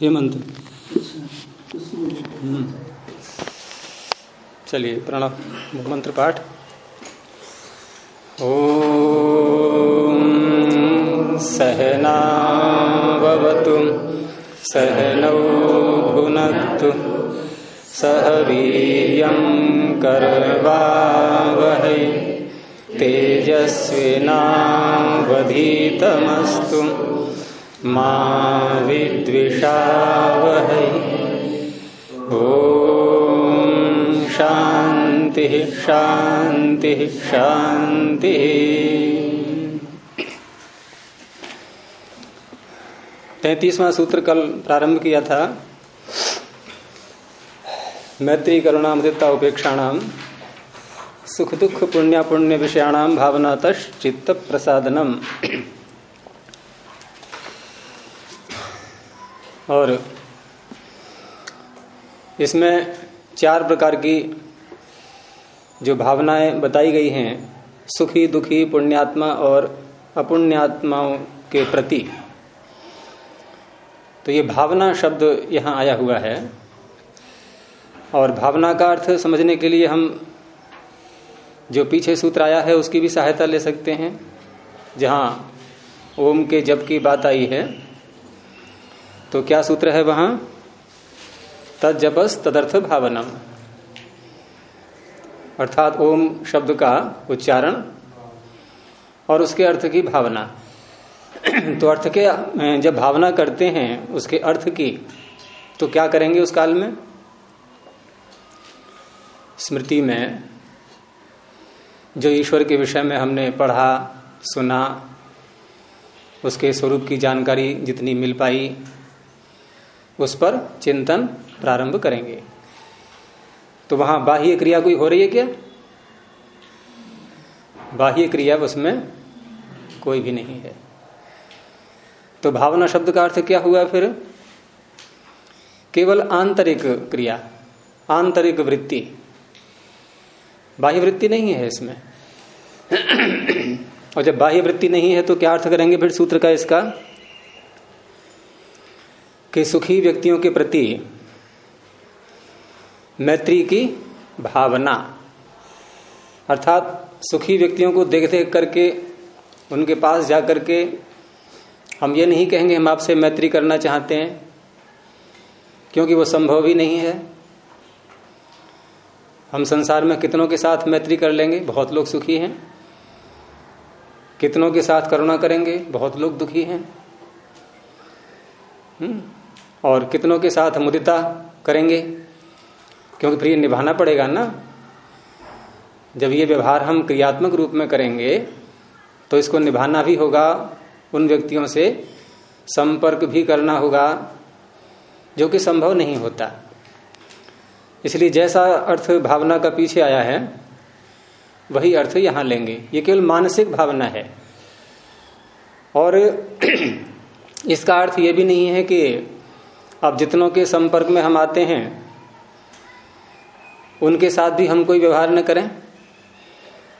हेमंत। हम्म। चलिए प्रणव मंत्र पाठ। ओ सहनावतु सहनौ भुनक्तु सह वीर्यं करवावहै तेजस्विनावधीतमस्तु मा विद्विषावहै ॐ शान्तिः शान्तिः तैतीसवां सूत्र कल प्रारंभ किया था। मैत्री करुणा मुदिता उपेक्षाणाम, सुख दुख पुण्य पुण्य विषयाणाम भावना चित्त प्रसादनम और इसमें चार प्रकार की जो भावनाएँ बताई गई हैं, सुखी, दुखी, पुण्यात्मा और अपुण्यात्माओं के प्रति। तो ये भावना शब्द यहाँ आया हुआ है। और भावना का अर्थ समझने के लिए हम जो पीछे सूत्र आया है उसकी भी सहायता ले सकते हैं। जहाँ ओम के जप की बात आई है तो क्या सूत्र है वहाँ? तद जपस तदर्थ भावनम। अर्थात ओम शब्द का उच्चारण और उसके अर्थ की भावना। तो अर्थ के, जब भावना करते हैं, उसके अर्थ की तो क्या करेंगे उस काल में? स्मृति में, जो ईश्वर के विषय में हमने पढ़ा, सुना, उसके स्वरूप की जानकारी जितनी मिल पाई उस पर चिंतन प्रारंभ करेंगे। तो वहाँ बाह्य क्रिया कोई हो रही है क्या? बाह्य क्रिया उसमें कोई भी नहीं है। तो भावना शब्द का अर्थ क्या हुआ फिर? केवल आंतरिक क्रिया, आंतरिक वृत्ति। बाह्य वृत्ति नहीं है इसमें। और जब बाह्य वृत्ति नहीं है तो क्या अर्थ करेंगे फिर सूत्र का इसका? कि सुखी व्यक्तियों के प्रति मैत्री की भावना, अर्थात सुखी व्यक्तियों को देख देख करके, उनके पास जा करके हम ये नहीं कहेंगे हम आपसे मैत्री करना चाहते हैं, क्योंकि वो संभव ही नहीं है। हम संसार में कितनों के साथ मैत्री कर लेंगे? बहुत लोग सुखी हैं। कितनों के साथ करुणा करेंगे? बहुत लोग दुखी हैं। हम्म। और कितनों के साथ मुदिता करेंगे? क्योंकि फिर निभाना पड़ेगा ना। जब ये व्यवहार हम क्रियात्मक रूप में करेंगे तो इसको निभाना भी होगा, उन व्यक्तियों से संपर्क भी करना होगा, जो कि संभव नहीं होता। इसलिए जैसा अर्थ भावना का पीछे आया है, वही अर्थ यहाँ लेंगे। ये केवल मानसिक भावना है। और इसका अर्थ ये भी नहीं है कि अब जितनों के संपर्क में हम आते हैं, उनके साथ भी हम कोई व्यवहार न करें।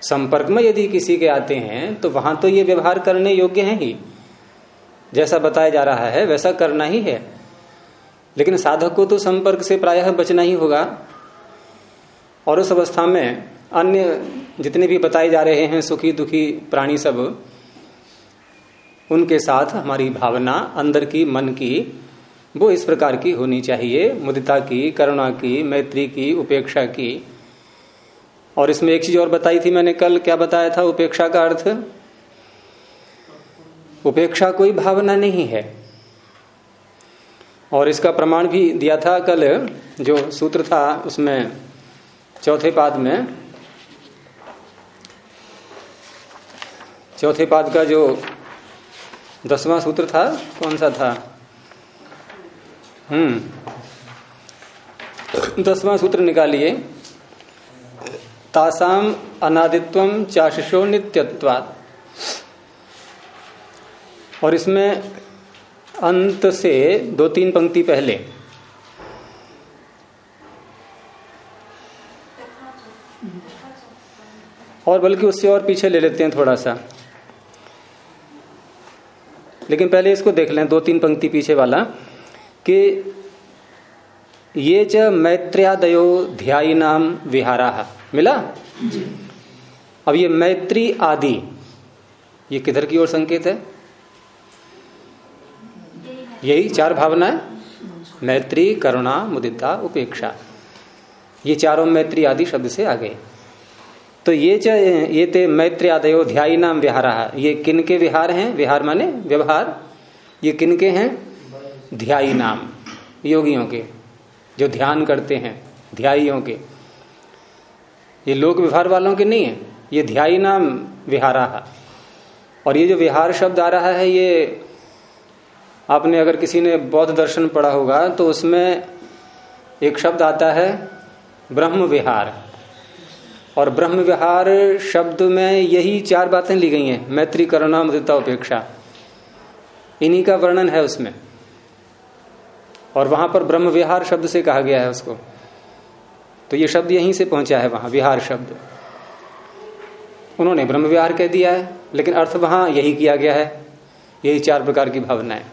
संपर्क में यदि किसी के आते हैं तो वहाँ तो ये व्यवहार करने योग्य है ही। जैसा बताया जा रहा है, वैसा करना ही है। लेकिन साधक को तो संपर्क से प्रायः बचना ही होगा। और उस अवस्था में अन्य जितने भी बताए जा रहे हैं, सुखी दुखी प्राणी सब, उनके साथ हमारी भावना अंदर की, मन की वो इस प्रकार की होनी चाहिए। मुदिता की, करुणा की, मैत्री की, उपेक्षा की। और इसमें एक चीज़ और बताई थी मैंने कल, क्या बताया था उपेक्षा का अर्थ? उपेक्षा कोई भावना नहीं है। और इसका प्रमाण भी दिया था कल, जो सूत्र था उसमें, चौथे पाद में। चौथे पाद का जो दसवां सूत्र था, कौन सा था? हम्म। दसवां सूत्र निकालिए। तासाम अनादित्व चाशिशो नित्यत्वात्। और इसमें अंत से दो तीन पंक्ति पहले। और बल्कि उससे और पीछे ले लेते हैं थोड़ा सा। लेकिन पहले इसको देख लें, दो तीन पंक्ति पीछे वाला। कि ये च मैत्र्यादयो ध्याई नाम विहारा। मिला? अब ये मैत्री आदि ये किधर की ओर संकेत है? यही चार भावनाएँ मैत्री करुणा मुदिता उपेक्षा। ये चारों मैत्री आदि शब्द से आ गए तो ये च ये ते मैत्री आदयो ध्याई नाम विहारा। ये किन के विहार हैं? विहार माने व्यवहार। ये किन के हैं? ध्याई नाम, योगियों के, जो ध्यान करते हैं ध्याइयों के। ये लोक व्यवहार वालों के नहीं है, ये ध्यायी नाम विहारा और ये जो विहार शब्द आ रहा है, ये आपने अगर किसी ने बौद्ध दर्शन पढ़ा होगा तो उसमें एक शब्द आता है, ब्रह्म विहार। और ब्रह्म विहार शब्द में यही चार बातें ली गई हैं, मैत्री, करुणा मृदता उपेक्षा। इन्हीं का वर्णन है उसमें। और वहाँ पर ब्रह्म विहार शब्द से कहा गया है उसको। तो ये शब्द यहीं से पहुँचा है वहाँ, विहार शब्द। उन्होंने ब्रह्म विहार कह दिया है, लेकिन अर्थ वहाँ यही किया गया है। यही चार प्रकार की भावनाएँ।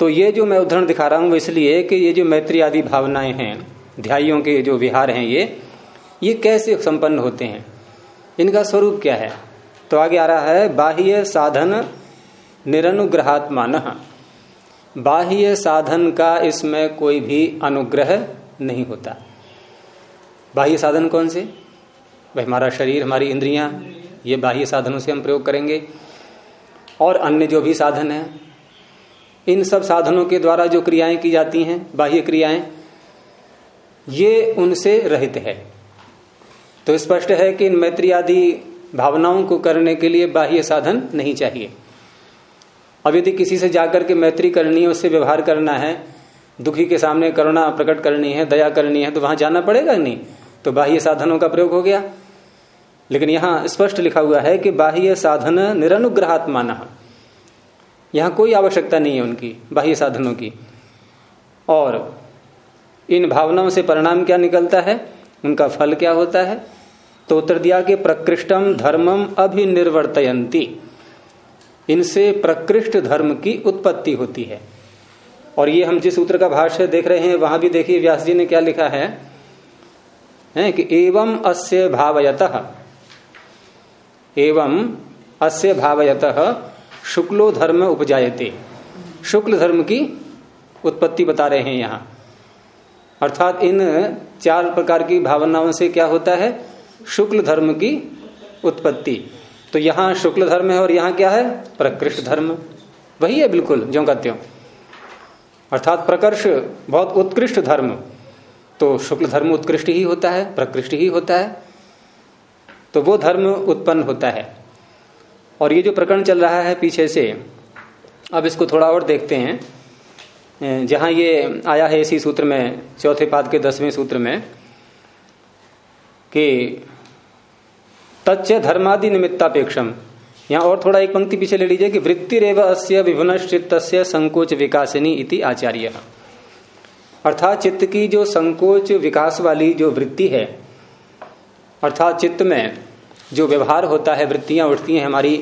तो ये जो मैं उदाहरण दिखा रहा हूँ, इसलिए कि ये जो मैत्री आदि भावनाएँ हैं, ध्याइयों के जो विहार हैं ये ये कैसे संपन्न होते हैं? इनका स्वरूप क्या है? तो आगे आ रहा है, बाह्य साधन निरनुग्रहात्मान। बाह्य साधन का इसमें कोई भी अनुग्रह नहीं होता। बाह्य साधन कौन से? भाई हमारा शरीर, हमारी इंद्रियाँ, ये बाह्य साधनों से हम प्रयोग करेंगे। और अन्य जो भी साधन है, इन सब साधनों के द्वारा जो क्रियाएँ की जाती हैं, बाह्य क्रियाएँ, ये उनसे रहित है। तो स्पष्ट है कि इन मैत्री आदि भावनाओं को करने के लिए बाह्य साधन नहीं चाहिए। अब यदि किसी से जाकर के मैत्री करनी है, उससे व्यवहार करना है, दुखी के सामने करुणा प्रकट करनी है, दया करनी है तो वहाँ जाना पड़ेगा नहीं। तो बाह्य साधनों का प्रयोग हो गया। लेकिन यहाँ स्पष्ट लिखा हुआ है कि बाह्य साधन निरनुग्रहात्मान। यहाँ कोई आवश्यकता नहीं है उनकी, बाह्य साधनों की। और इन भावनाओं से परिणाम क्या निकलता है? उनका फल क्या होता है? तो उत्तर दिया कि प्रकृष्टम धर्मम अभिनिर्वर्तयंती इनसे प्रकृष्ट धर्म की उत्पत्ति होती है। और ये हम जिस सूत्र का भाष्य देख रहे हैं वहाँ भी देखिए व्यास जी ने क्या लिखा है, है कि एवं अस्य भावयत एवं अस्य भावयत शुक्लो धर्म उपजायते। शुक्ल धर्म की उत्पत्ति बता रहे हैं यहाँ। अर्थात इन चार प्रकार की भावनाओं से क्या होता है? शुक्ल धर्म की उत्पत्ति। तो यहाँ शुक्ल धर्म है और यहाँ क्या है? प्रकृष्ट धर्म। वही है बिल्कुल जो कहते हो अर्थात प्रकर्ष बहुत उत्कृष्ट धर्म। तो शुक्ल धर्म उत्कृष्ट ही होता है, प्रकृष्ट ही होता है। तो वो धर्म उत्पन्न होता है। और ये जो प्रकरण चल रहा है पीछे से, अब इसको थोड़ा और देखते हैं। जहाँ ये आया है इसी सूत्र में, चौथे पाद के दसवें सूत्र में, कि तच्च धर्मादि निमित्तापेक्षम। यहाँ और थोड़ा एक पंक्ति पीछे ले लीजिए कि वृत्ति रेव अस्य विभुन चित्त संकोच विकासिनी इति आचार्य। अर्थात चित्त की जो संकोच विकास वाली जो वृत्ति है, अर्थात चित्त में जो व्यवहार होता है, वृत्तियाँ उठती हैं हमारी,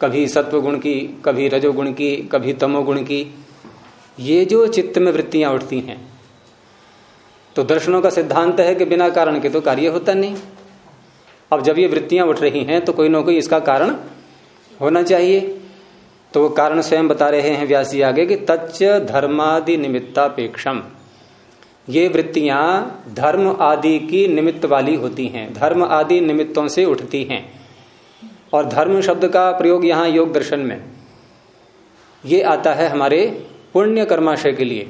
कभी सत्व गुण की, कभी रजोगुण की, कभी तमोगुण की, ये जो चित्त में वृत्तियाँ उठती हैं तो दर्शनों का सिद्धांत है कि बिना कारण के तो कार्य होता नहीं। अब जब ये वृत्तियाँ उठ रही हैं तो कोई ना कोई इसका कारण होना चाहिए। तो वो कारण स्वयं बता रहे हैं व्यास जी आगे कि तच्च धर्मादि निमित्तापेक्षम। ये वृत्तियाँ धर्म आदि की निमित्त वाली होती हैं, धर्म आदि निमित्तों से उठती हैं। और धर्म शब्द का प्रयोग यहाँ योग दर्शन में। ये आता है हमारे पुण्य कर्माशय के लिए।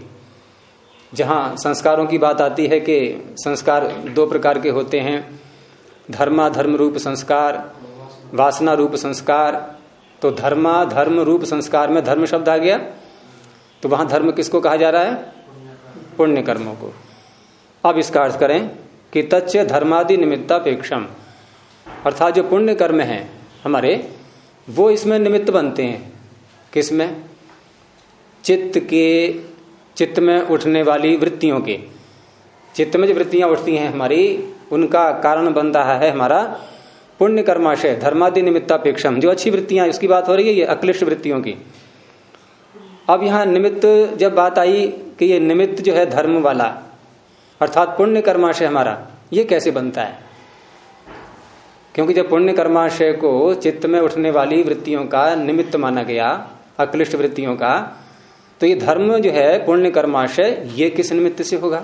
जहाँ संस्कारों की बात आती है कि संस्कार दो प्रकार के होते हैं धर्मा धर्म रूप संस्कार, वासना रूप संस्कार तो धर्मा धर्म रूप संस्कार में धर्म शब्द आ गया। तो वहाँ धर्म किसको कहा जा रहा है? पुण्य कर्मों को। अब इसका अर्थ करें कि तच्च धर्मादि निमित्तापेक्षम। अर्थात जो पुण्य कर्म है हमारे, वो इसमें निमित्त बनते हैं। किसमें चित्त के, चित्त में उठने वाली वृत्तियों के। चित्त में जो वृत्तियाँ उठती हैं हमारी उनका कारण बन रहा है हमारा पुण्य कर्माशय धर्मादि निमित्तापेक्षम। जो अच्छी वृत्तियाँ उसकी बात हो रही है, ये अक्लिष्ट वृत्तियों की। अब यहाँ निमित्त, जब बात आई कि ये निमित्त जो है धर्म वाला, अर्थात पुण्य कर्माशय हमारा, ये कैसे बनता है? क्योंकि जब पुण्य कर्माशय को चित्त में उठने वाली वृत्तियों का निमित्त माना गया, अक्लिष्ट वृत्तियों का तो ये धर्म जो है पुण्य कर्माशय ये किस निमित्त से होगा?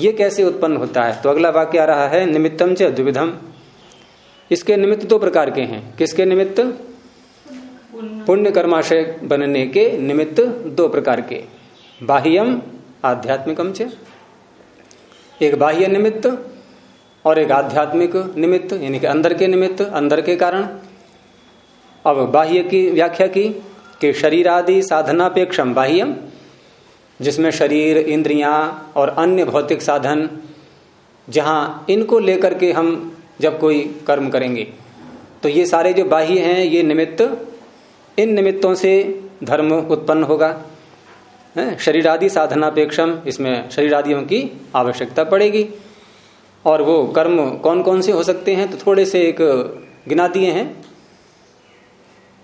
ये कैसे उत्पन्न होता है? तो अगला वाक्य आ रहा है, निमित्तम च द्विविधम। इसके निमित्त दो प्रकार के हैं। किसके निमित्त? पुण्य कर्माशय बनने के निमित्त दो प्रकार के। बाह्यम, आध्यात्मिकम च। एक बाह्य निमित्त और एक आध्यात्मिक निमित्त, यानी कि अंदर के निमित्त, अंदर के कारण। अब बाह्य की व्याख्या की कि शरीर आदि साधनापेक्षम बाह्यम जिसमें शरीर, इंद्रियाँ और अन्य भौतिक साधन, जहाँ इनको लेकर के हम जब कोई कर्म करेंगे तो ये सारे जो बाह्य हैं, ये निमित्त, इन निमित्तों से धर्म उत्पन्न होगा। शरीर आदि साधनापेक्षम इसमें शरीर आदियों की आवश्यकता पड़ेगी। और वो कर्म कौन कौन से हो सकते हैं? तो थोड़े से एक गिना दिए हैं।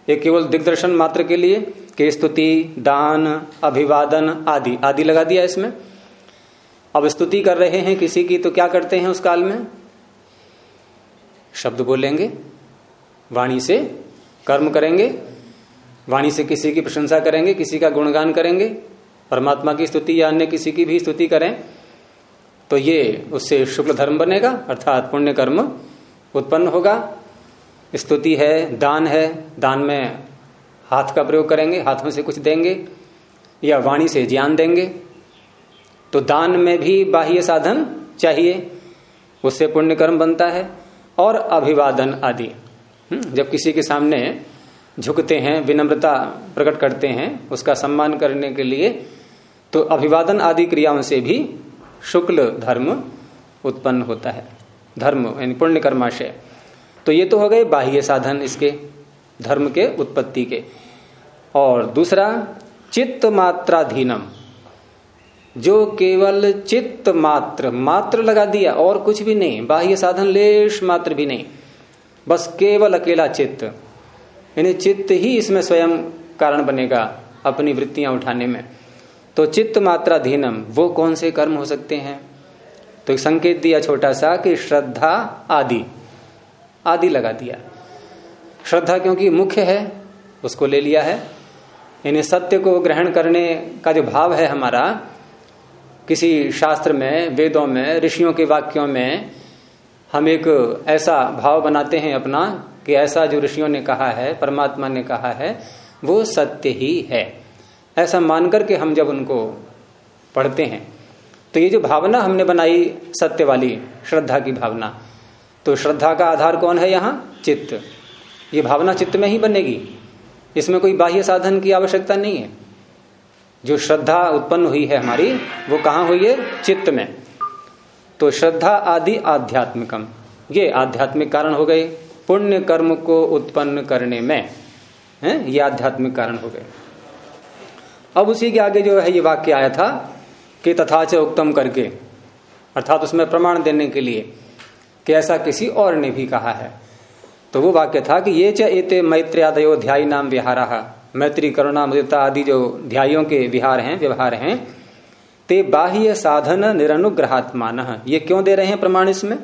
एक केवल दिग्दर्शन मात्र के लिए कि स्तुति, दान, अभिवादन आदि आदि लगा दिया इसमें। अब स्तुति कर रहे हैं किसी की तो क्या करते हैं उस काल में? शब्द बोलेंगे, वाणी से कर्म करेंगे, वाणी से किसी की प्रशंसा करेंगे, किसी का गुणगान करेंगे, परमात्मा की स्तुति या अन्य किसी की भी स्तुति करें तो ये उससे शुक्ल धर्म बनेगा, अर्थात पुण्य कर्म उत्पन्न होगा। स्तुति है दान है दान में हाथ का प्रयोग करेंगे हाथ में से कुछ देंगे या वाणी से ज्ञान देंगे तो दान में भी बाह्य साधन चाहिए उससे पुण्य कर्म बनता है और अभिवादन आदि। हम्म, जब किसी के सामने झुकते हैं विनम्रता प्रकट करते हैं उसका सम्मान करने के लिए तो अभिवादन आदि क्रियाओं से भी शुक्ल धर्म उत्पन्न होता है। धर्म यानी पुण्य कर्माशय तो ये तो हो गए बाह्य साधन इसके, धर्म के उत्पत्ति के। और दूसरा चित्त मात्राधीनम जो केवल चित्त मात्र मात्र लगा दिया, और कुछ भी नहीं, बाह्य साधन लेश मात्र भी नहीं, बस केवल अकेला चित्त। यानी चित्त ही इसमें स्वयं कारण बनेगा अपनी वृत्तियाँ उठाने में। तो चित्त मात्राधीनम वो कौन से कर्म हो सकते हैं? तो एक संकेत दिया छोटा सा कि श्रद्धा आदि। आदि लगा दिया। श्रद्धा क्योंकि मुख्य है, उसको ले लिया है। यानी सत्य को ग्रहण करने का जो भाव है हमारा, किसी शास्त्र में, वेदों में, ऋषियों के वाक्यों में, हम एक ऐसा भाव बनाते हैं अपना कि ऐसा जो ऋषियों ने कहा है, परमात्मा ने कहा है, वो सत्य ही है। ऐसा मान करके हम जब उनको पढ़ते हैं तो ये जो भावना हमने बनाई सत्य वाली, श्रद्धा की भावना तो श्रद्धा का आधार कौन है यहाँ? चित्त। ये भावना चित्त में ही बनेगी। इसमें कोई बाह्य साधन की आवश्यकता नहीं है। जो श्रद्धा उत्पन्न हुई है हमारी, वो कहाँ हुई है? चित्त में। तो श्रद्धा आदि आध्यात्मिकम, ये आध्यात्मिक कारण हो गए पुण्य कर्म को उत्पन्न करने में। है? ये आध्यात्मिक कारण हो गए। अब उसी के आगे जो है, ये वाक्य आया था कि तथा च उत्तम करके, अर्थात उसमें प्रमाण देने के लिए। कि ऐसा किसी और ने भी कहा है। तो वो वाक्य था कि ये च एते मैत्र्यादयो ध्यायी नाम विहार। मैत्री, करुणा, मुदिता आदि जो ध्याइयों के विहार हैं, व्यवहार हैं, ते बाह्य साधन निरनुग्रहात्मान। ये क्यों दे रहे हैं प्रमाण इसमें?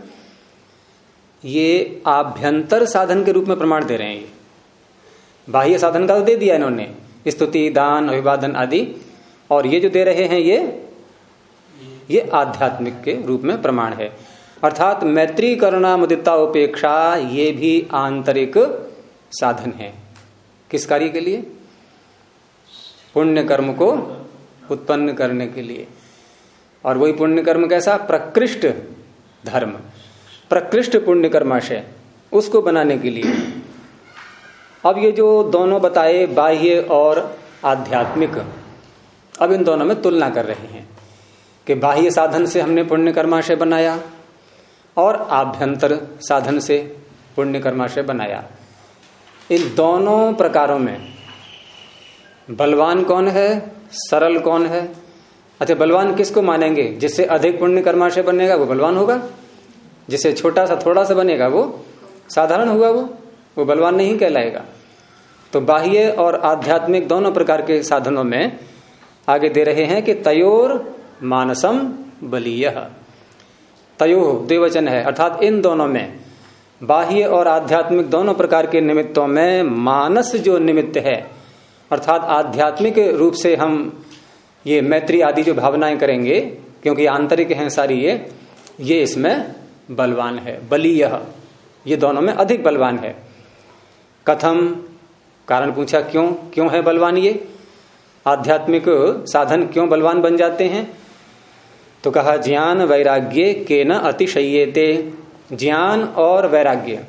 ये आभ्यंतर साधन के रूप में प्रमाण दे रहे हैं ये। बाह्य साधन का तो दे दिया इन्होंने। स्तुति, दान, अभिवादन आदि। और ये जो दे रहे हैं ये ये आध्यात्मिक के रूप में प्रमाण है। अर्थात मैत्री करुणा मुदिता उपेक्षा ये भी आंतरिक साधन है। किस कार्य के लिए? पुण्य कर्म को उत्पन्न करने के लिए। और वही पुण्य कर्म कैसा? प्रकृष्ट धर्म। प्रकृष्ट पुण्य कर्माशय उसको बनाने के लिए। अब ये जो दोनों बताए, बाह्य और आध्यात्मिक, अब इन दोनों में तुलना कर रहे हैं कि बाह्य साधन से हमने पुण्य कर्माशय बनाया और आभ्यंतर साधन से पुण्य कर्माशय बनाया। इन दोनों प्रकारों में बलवान कौन है, सरल कौन है? अच्छा बलवान किसको मानेंगे? जिससे अधिक पुण्य कर्माशय बनेगा वो बलवान होगा। जिससे छोटा सा, थोड़ा सा बनेगा वो साधारण हुआ वो वो बलवान नहीं कहलाएगा। तो बाह्य और आध्यात्मिक दोनों प्रकार के साधनों में आगे दे रहे हैं कि तयोर मानसम बलीय। तयो द्विवचन है। अर्थात इन दोनों में, बाह्य और आध्यात्मिक दोनों प्रकार के निमित्तों में मानस जो निमित्त है, अर्थात आध्यात्मिक रूप से हम ये मैत्री आदि जो भावनाएँ करेंगे, क्योंकि आंतरिक हैं सारी ये ये इसमें बलवान है। बलीय, ये दोनों में अधिक बलवान है। कथम, कारण पूछा क्यों क्यों है बलवान ये? आध्यात्मिक साधन क्यों बलवान बन जाते हैं? तो कहा, ज्ञान वैराग्य के न अतिशयते। ज्ञान और वैराग्य।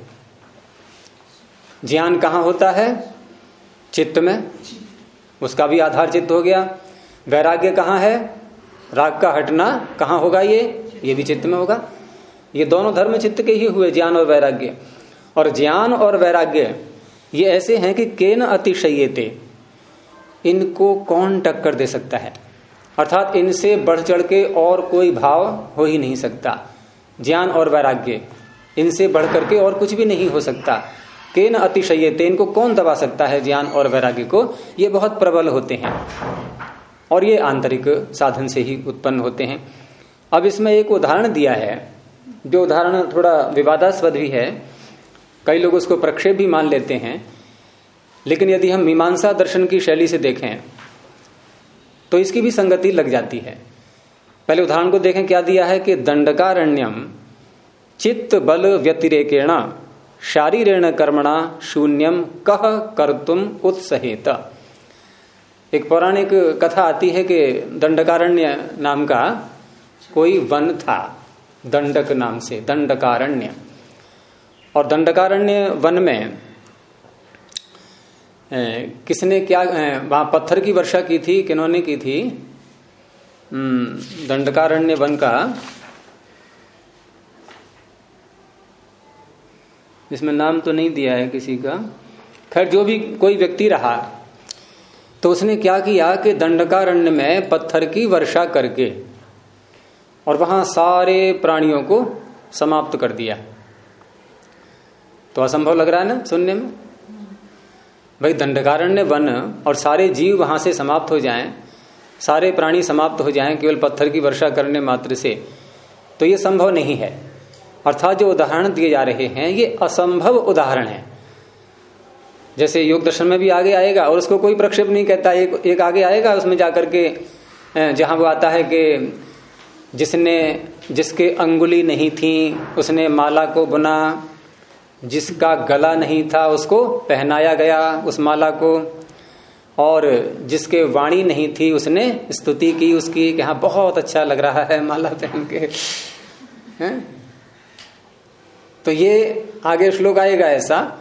ज्ञान कहाँ होता है? चित्त में। उसका भी आधार चित्त हो गया। वैराग्य कहाँ है? राग का हटना कहाँ होगा ये? ये भी चित्त में होगा। ये दोनों धर्म चित्त के ही हुए, ज्ञान और वैराग्य। और ज्ञान और वैराग्य, ये ऐसे हैं कि केन अतिशयते। इनको कौन टक्कर दे सकता है? अर्थात इनसे बढ़ चढ़ के और कोई भाव हो ही नहीं सकता। ज्ञान और वैराग्य, इनसे बढ़ करके और कुछ भी नहीं हो सकता। के न अतिशयते को कौन दबा सकता है ज्ञान और वैराग्य को? ये बहुत प्रबल होते हैं और ये आंतरिक साधन से ही उत्पन्न होते हैं। अब इसमें एक उदाहरण दिया है, जो उदाहरण थोड़ा विवादास्पद भी है। कई लोग उसको प्रक्षेप भी मान लेते हैं, लेकिन यदि हम मीमांसा दर्शन की शैली से देखें तो इसकी भी संगति लग जाती है। पहले उदाहरण को देखें, क्या दिया है कि दंडकारण्यम, चित्त बल व्यतिरेकेण, शारीरेण कर्मणा, शून्यम कह कर्तुम उत्सहेत। एक पौराणिक कथा आती है कि दंडकारण्य नाम का कोई वन था, दंडक नाम से, दंडकारण्य। और दंडकारण्य वन में किसने क्या वहाँ पत्थर की वर्षा की थी, किन्होंने की थी? दंडकारण्य वन का। इसमें नाम तो नहीं दिया है किसी का। खैर, जो भी कोई व्यक्ति रहा तो उसने क्या किया कि दंडकारण्य में पत्थर की वर्षा करके और वहाँ सारे प्राणियों को समाप्त कर दिया। तो असंभव लग रहा है ना सुनने में? भाई दंडकारण्य वन और सारे जीव वहाँ से समाप्त हो जाएँ, सारे प्राणी समाप्त हो जाएँ केवल पत्थर की वर्षा करने मात्र से। तो ये संभव नहीं है। अर्थात जो उदाहरण दिए जा रहे हैं, ये असंभव उदाहरण है। जैसे योग दर्शन में भी आगे आएगा और उसको कोई प्रक्षेप नहीं कहता, एक एक आगे आएगा, उसमें जाकर के जहाँ वो आता है कि जिसने, जिसके अंगुली नहीं थी, उसने माला को बुना जिसका गला नहीं था, उसको पहनाया गया उस माला को। और जिसके वाणी नहीं थी, उसने स्तुति की उसकी कि हाँ बहुत अच्छा लग रहा है माला पहन के। हैं? तो ये आगे श्लोक आएगा ऐसा।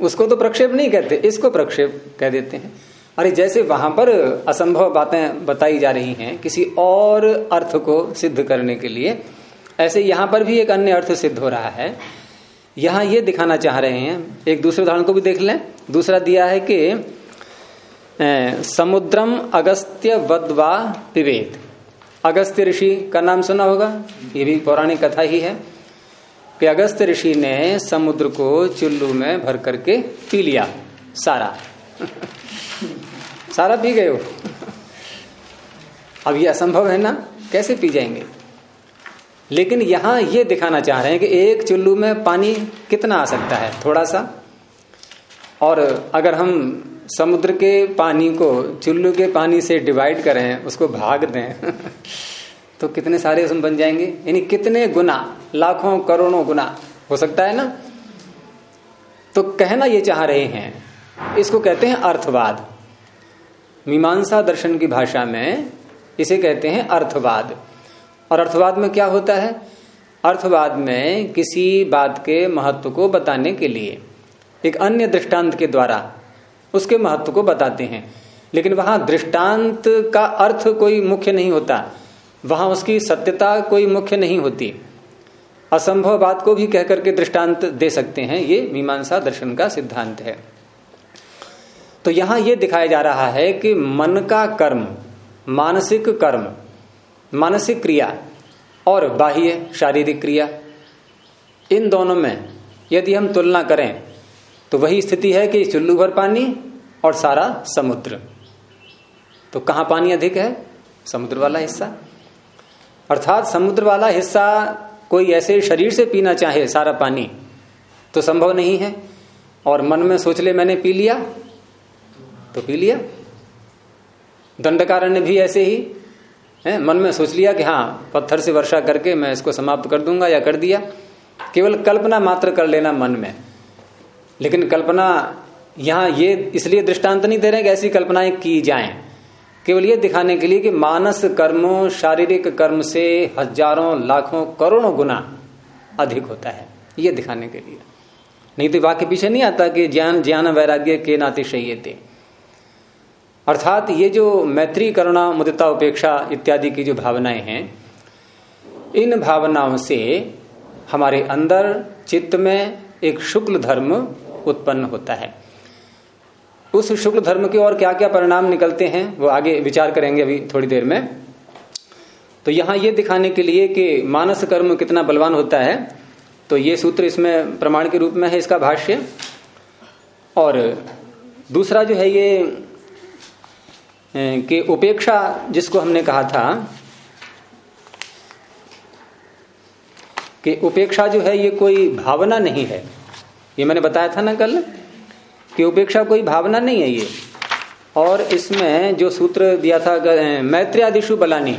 उसको तो प्रक्षेप नहीं कहते, इसको प्रक्षेप कह देते हैं। अरे, जैसे वहाँ पर असंभव बातें बताई जा रही हैं, किसी और अर्थ को सिद्ध करने के लिए, ऐसे यहाँ पर भी एक अन्य अर्थ सिद्ध हो रहा है। यहाँ ये दिखाना चाह रहे हैं, एक दूसरे उदाहरण को भी देख लें। दूसरा दिया है कि समुद्रम अगस्त्य वद्वा पिवेद अगस्त्य ऋषि का नाम सुना होगा, ये भी पौराणिक कथा ही है, कि अगस्त्य ऋषि ने समुद्र को चुल्लू में भर करके पी लिया, सारा। सारा पी गए हो। अब ये असंभव है ना, कैसे पी जाएँगे? लेकिन यहाँ ये दिखाना चाह रहे हैं कि एक चुल्लू में पानी कितना आ सकता है थोड़ा सा और अगर हम समुद्र के पानी को, चुल्लू के पानी से डिवाइड करें, उसको भाग दें तो कितने सारे उसमें बन जाएँगे? यानी कितने गुना, लाखों, करोड़ों गुना, हो सकता है ना? तो कहना ये चाह रहे हैं, इसको कहते हैं अर्थवाद। मीमांसा दर्शन की भाषा में इसे कहते हैं अर्थवाद। और अर्थवाद में क्या होता है? अर्थवाद में किसी बात के महत्व को बताने के लिए, एक अन्य दृष्टांत के द्वारा उसके महत्व को बताते हैं। लेकिन वहाँ दृष्टांत का अर्थ कोई मुख्य नहीं होता। वहाँ उसकी सत्यता कोई मुख्य नहीं होती। असंभव बात को भी कहकर के दृष्टांत दे सकते हैं, ये मीमांसा दर्शन का सिद्धांत है। तो यहाँ यह दिखाया जा रहा है कि मन का कर्म, मानसिक कर्म मानसिक क्रिया और बाह्य शारीरिक क्रिया, इन दोनों में यदि हम तुलना करें तो वही स्थिति है कि चुल्लू भर पानी और सारा समुद्र। तो कहाँ पानी अधिक है? समुद्र वाला हिस्सा। अर्थात समुद्र वाला हिस्सा कोई ऐसे शरीर से पीना चाहे सारा पानी तो संभव नहीं है। और मन में सोच ले, मैंने पी लिया तो पी लिया। दंडकारण्य भी ऐसे ही है? मन में सोच लिया कि हाँ पत्थर से वर्षा करके मैं इसको समाप्त कर दूँगा या कर दिया। केवल कल्पना मात्र कर लेना मन में। लेकिन कल्पना यहाँ ये इसलिए दृष्टांत नहीं दे रहे कि ऐसी कल्पनाएँ की जाएँ। केवल ये दिखाने के लिए कि मानस कर्म, शारीरिक कर्म से हज़ारों, लाखों, करोड़ों गुना अधिक होता है। ये दिखाने के लिए। नहीं तो वाक्य पीछे नहीं आता कि ज्ञान ज्ञान वैराग्य के नाते थे अर्थात ये जो मैत्री, करुणा, मुदिता, उपेक्षा इत्यादि की जो भावनाएँ हैं, इन भावनाओं से हमारे अंदर चित्त में एक शुक्ल धर्म उत्पन्न होता है। उस शुक्ल धर्म के और क्या क्या परिणाम निकलते हैं, वो आगे विचार करेंगे अभी थोड़ी देर में। तो यहाँ ये दिखाने के लिए कि मानस कर्म कितना बलवान होता है तो ये सूत्र इसमें प्रमाण के रूप में है इसका भाष्य। और दूसरा जो है ये कि उपेक्षा जिसको हमने कहा था कि उपेक्षा जो है ये कोई भावना नहीं है। ये मैंने बताया था ना कल कि उपेक्षा कोई भावना नहीं है ये। और इसमें जो सूत्र दिया था मैत्रियादिशु बलानी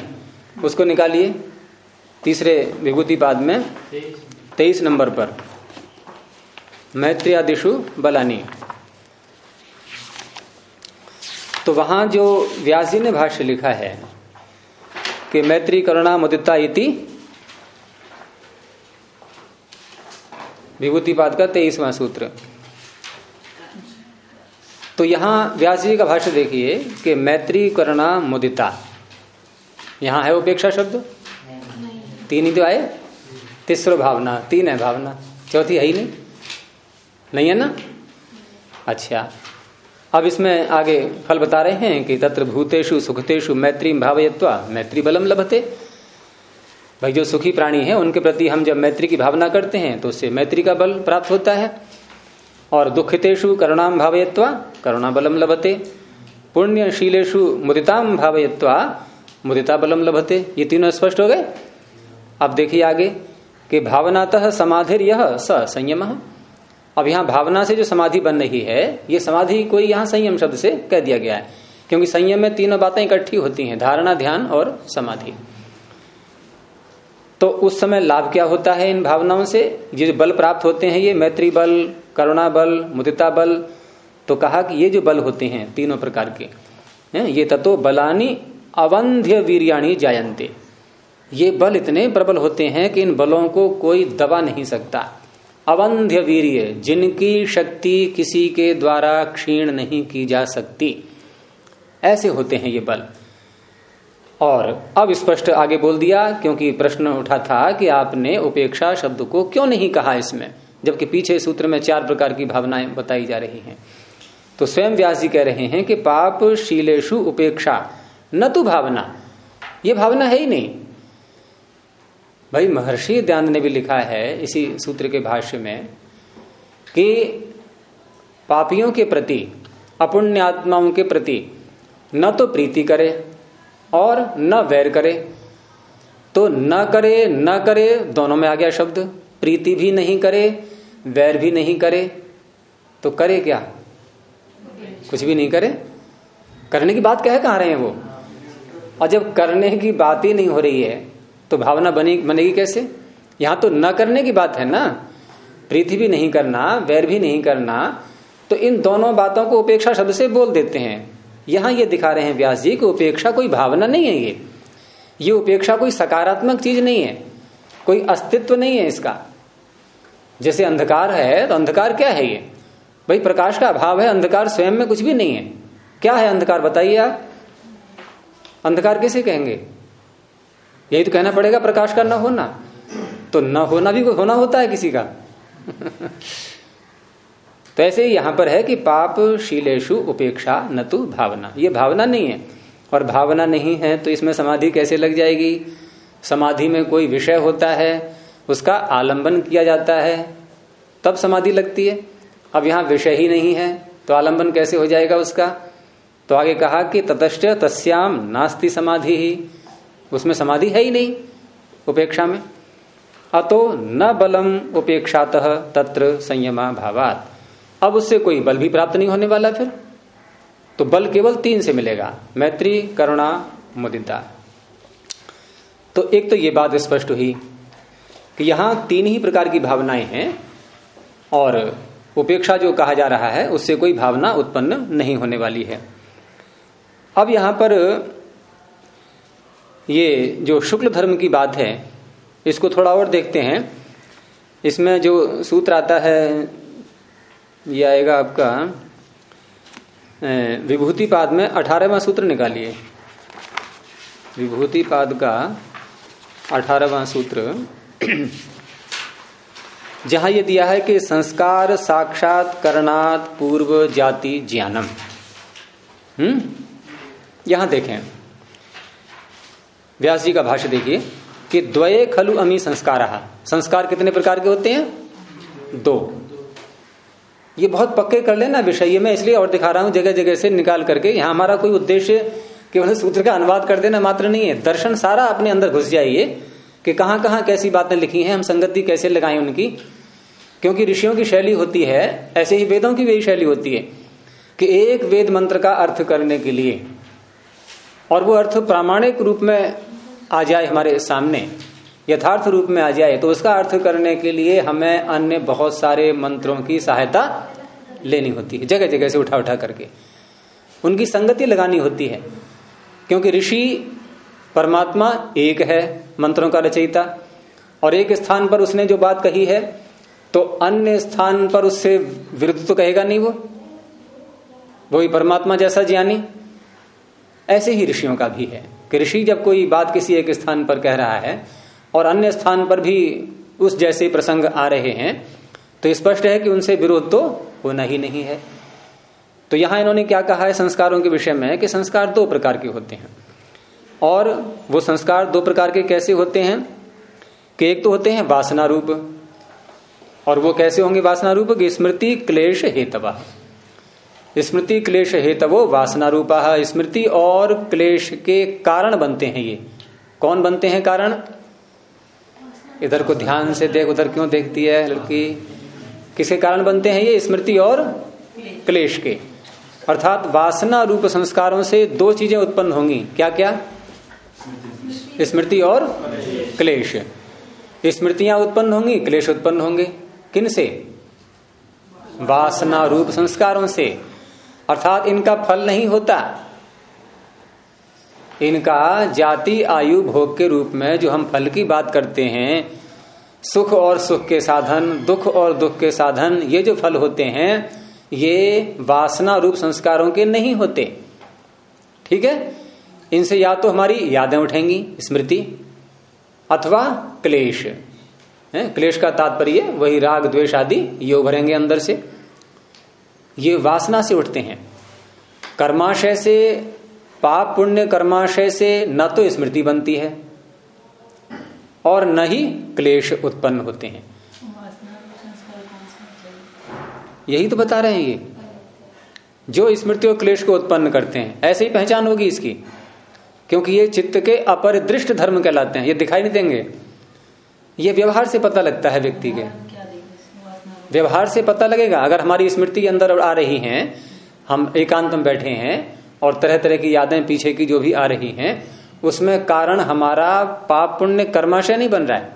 उसको निकालिए तीसरे विभूति पाद में तेईस। नंबर पर। मैत्रियादिशु बलानी। तो वहाँ जो व्यास जी ने भाष्य लिखा है कि मैत्री करुणा मुदिता इति विभूतिपाद का तेईसवां सूत्र। तो यहाँ व्यास जी का भाष्य देखिए कि मैत्री करुणा मुदिता। यहाँ है उपेक्षा शब्द? तीन ही तो आए। तीसरो भावना। तीन है भावना। चौथी है ही नहीं। नहीं है ना? अच्छा। अब इसमें आगे फल बता रहे हैं कि तत्र भूतेषु सुखतेषु मैत्री भावयत्वा मैत्री बलम लभते। भाई, जो सुखी प्राणी है, उनके प्रति हम जब मैत्री की भावना करते हैं तो उससे मैत्री का बल प्राप्त होता है। और दुखितेषु करुणाम भावयत्वा करुणा बलम लभते। पुण्यशीलेशु मुदिताम भावयत्वा मुदिता बलम लभते। ये तीनों स्पष्ट हो गए? अब देखिए आगे कि भावनातः समाधिर यह स संयम। अब यहाँ भावना से जो समाधि बन रही है, ये समाधि कोई यहाँ संयम शब्द से कह दिया गया है। क्योंकि संयम में तीनों बातें इकट्ठी होती हैं, धारणा, ध्यान और समाधि। तो उस समय लाभ क्या होता है इन भावनाओं से? ये जो बल प्राप्त होते हैं, ये मैत्री बल, करुणा बल, मुदिता बल तो कहा कि ये जो बल होते हैं तीनों प्रकार के ये तत्व बलानी अवंध्य वीरियाणी जायंते ये बल इतने प्रबल होते हैं कि इन बलों को कोई दबा नहीं सकता। अवंध्य वीर्य, जिनकी शक्ति किसी के द्वारा क्षीण नहीं की जा सकती। ऐसे होते हैं ये बल। और अब स्पष्ट आगे बोल दिया, क्योंकि प्रश्न उठा था कि आपने उपेक्षा शब्द को क्यों नहीं कहा इसमें, जबकि पीछे सूत्र में चार प्रकार की भावनाएँ बताई जा रही हैं। तो स्वयं व्यास जी कह रहे हैं कि पाप शीलेशु उपेक्षा, न तो भावना। ये भावना है ही नहीं। भाई महर्षि दयानंद ने भी लिखा है इसी सूत्र के भाष्य में कि पापियों के प्रति, अपुण्यात्माओं के प्रति न तो प्रीति करे और न वैर करे। तो न करे न करे, दोनों में आ गया शब्द। प्रीति भी नहीं करे, वैर भी नहीं करे। तो करे क्या? कुछ भी नहीं करे? करने की बात कह कहा रहे हैं वो? और जब करने की बात ही नहीं हो रही है तो भावना बनी, बनेगी कैसे? यहाँ तो न करने की बात है ना। प्रीति भी नहीं करना, वैर भी नहीं करना तो इन दोनों बातों को उपेक्षा शब्द से बोल देते हैं। यहाँ ये दिखा रहे हैं व्यास जी की उपेक्षा कोई भावना नहीं है ये। ये उपेक्षा कोई सकारात्मक चीज़ नहीं है, कोई अस्तित्व नहीं है इसका। जैसे अंधकार है तो अंधकार क्या है ये? भाई प्रकाश का अभाव है, अंधकार स्वयं में कुछ भी नहीं है। क्या है अंधकार, बताइए आप। अंधकार कैसे कहेंगे? यही तो कहना पड़ेगा प्रकाश का न होना। तो न होना भी होना होता है किसी का। तो ऐसे ही यहाँ पर है कि पाप शीलेशु उपेक्षा न तो भावना। ये भावना नहीं है। और भावना नहीं है तो इसमें समाधि कैसे लग जाएगी? समाधि में कोई विषय होता है, उसका आलंबन किया जाता है, तब समाधि लगती है। अब यहाँ विषय ही नहीं है तो आलंबन कैसे हो जाएगा उसका? तो आगे कहा कि ततश्च तस्याम नास्ति समाधि ही। उसमें समाधि है ही नहीं उपेक्षा में। अतो न बलम उपेक्षात तत्र संयमा भावात। अब उससे कोई बल भी प्राप्त नहीं होने वाला फिर। तो बल केवल तीन से मिलेगा, मैत्री, करुणा, मुदिता। तो एक तो ये बात स्पष्ट हुई कि यहाँ तीन ही प्रकार की भावनाएँ हैं और उपेक्षा जो कहा जा रहा है, उससे कोई भावना उत्पन्न नहीं होने वाली है। अब यहाँ पर ये जो शुक्ल धर्म की बात है, इसको थोड़ा और देखते हैं। इसमें जो सूत्र आता है, ये आएगा आपका विभूति पाद में अठारहवा सूत्र निकालिए। विभूति पाद का अठारहवा सूत्र। जहाँ ये दिया है कि संस्कार साक्षात करणात पूर्व जाति ज्ञानम। हम्म? यहाँ देखें। व्यास जी का भाष्य देखिए कि द्वये खलु अमी संस्कार। संस्कार कितने प्रकार के होते हैं? दो। ये बहुत पक्के कर लेना विषय में इसलिए और दिखा रहा हूँ जगह जगह से निकाल करके। यहाँ हमारा कोई उद्देश्य केवल सूत्र का अनुवाद कर देना मात्र नहीं है। दर्शन सारा अपने अंदर घुस जाइए कि कहाँ कहाँ कैसी बातें लिखी हैं, हम संगति कैसे लगाएँ उनकी। क्योंकि ऋषियों की शैली होती है, ऐसे ही वेदों की भी शैली होती है कि एक वेद मंत्र का अर्थ करने के लिए और वो अर्थ प्रामाणिक रूप में आ जाए हमारे सामने, यथार्थ रूप में आ जाए तो उसका अर्थ करने के लिए हमें अन्य बहुत सारे मंत्रों की सहायता लेनी होती है जगह जगह से उठा उठा करके। उनकी संगति लगानी होती है, क्योंकि ऋषि, परमात्मा एक है मंत्रों का रचयिता, और एक स्थान पर उसने जो बात कही है तो अन्य स्थान पर उससे विरुद्ध तो कहेगा नहीं वो। वही परमात्मा जैसा ज्ञानी ऐसे ही ऋषियों का भी है कि ऋषि जब कोई बात किसी एक स्थान पर कह रहा है और अन्य स्थान पर भी उस जैसे प्रसंग आ रहे हैं तो स्पष्ट है कि उनसे विरोध तो होना ही नहीं है। तो यहाँ इन्होंने क्या कहा है संस्कारों के विषय में कि संस्कार दो प्रकार के होते हैं। और वो संस्कार दो प्रकार के कैसे होते हैं कि एक तो होते हैं वासना रूप, और वो कैसे होंगे वासना रूप? की स्मृति, क्लेश, हेतवा। स्मृति क्लेश हेतवो वासना रूपा। स्मृति और क्लेश के कारण बनते हैं ये। कौन बनते हैं कारण? इधर को ध्यान से देख, उधर क्यों देखती है लड़की? किसके कारण बनते हैं ये स्मृति और क्लेश के? अर्थात वासना रूप संस्कारों से दो चीज़ें उत्पन्न होंगी। क्या क्या स्मृति और क्लेश। स्मृतियाँ उत्पन्न होंगी, क्लेश उत्पन्न होंगे। किन से वासना रूप संस्कारों से। अर्थात इनका फल नहीं होता। इनका जाति आयु भोग के रूप में जो हम फल की बात करते हैं, सुख और सुख के साधन, दुख और दुख के साधन, ये जो फल होते हैं, ये वासना रूप संस्कारों के नहीं होते। ठीक है? इनसे या तो हमारी यादें उठेंगी, स्मृति, अथवा क्लेश। है? क्लेश का तात्पर्य, वही राग, द्वेष आदि योग भरेंगे अंदर से। ये वासना से उठते हैं। कर्माशय से, पाप पुण्य कर्माशय से न तो स्मृति बनती है और न ही क्लेश उत्पन्न होते हैं। यही तो बता रहे हैं ये। जो स्मृति और क्लेश को उत्पन्न करते हैं, ऐसे ही पहचान होगी इसकी, क्योंकि ये चित्त के अपरिदृष्ट धर्म कहलाते हैं। ये दिखाई नहीं देंगे। ये व्यवहार से पता लगता है व्यक्ति के। व्यवहार से पता लगेगा, अगर हमारी स्मृति अंदर आ रही हैं, हम एकांत में बैठे हैं, और तरह तरह की यादें पीछे की जो भी आ रही हैं, उसमें कारण हमारा पाप पुण्य कर्माशय नहीं बन रहा है।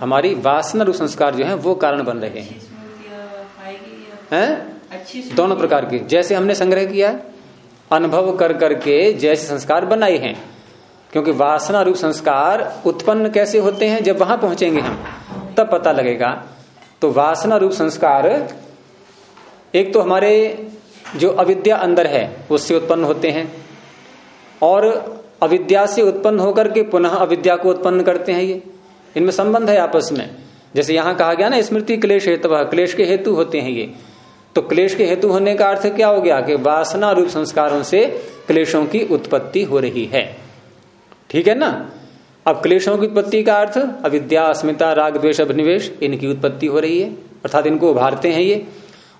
हमारी वासना रूप संस्कार जो है, वो कारण बन रहे हैं। हैं? दोनों प्रकार के। जैसे हमने संग्रह किया, अनुभव कर करके जैसे संस्कार बनाए हैं, क्योंकि वासना रूप संस्कार उत्पन्न कैसे होते हैं, जब वहाँ पहुँचेंगे हम, तब पता लगेगा तो वासना रूप संस्कार एक तो हमारे जो अविद्या अंदर है, उससे उत्पन्न होते हैं। और अविद्या से उत्पन्न होकर के पुनः अविद्या को उत्पन्न करते हैं ये। इनमें संबंध है आपस में। जैसे यहाँ कहा गया ना, स्मृति क्लेश हेतु क्लेश के हेतु होते हैं ये। तो क्लेश के हेतु होने का अर्थ क्या हो गया कि वासना रूप संस्कारों से क्लेशों की उत्पत्ति हो रही है। ठीक है ना? अब क्लेशों की उत्पत्ति का अर्थ अविद्या अस्मिता राग द्वेष अभिनिवेश इनकी उत्पत्ति हो रही है। अर्थात इनको उभारते हैं ये।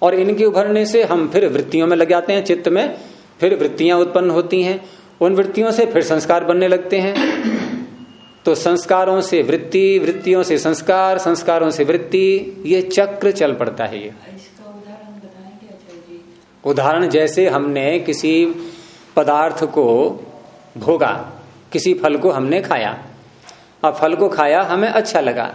और इनके उभरने से हम फिर वृत्तियों में लग जाते हैं चित्त में फिर वृत्तियाँ उत्पन्न होती हैं। उन वृत्तियों से फिर संस्कार बनने लगते हैं। तो संस्कारों से वृत्ति वृत्तियों से संस्कार संस्कारों से वृत्ति ये चक्र चल पड़ता है ये। उदाहरण जैसे हमने किसी पदार्थ को भोगा किसी फल को हमने खाया। अब फल को खाया, हमें अच्छा लगा।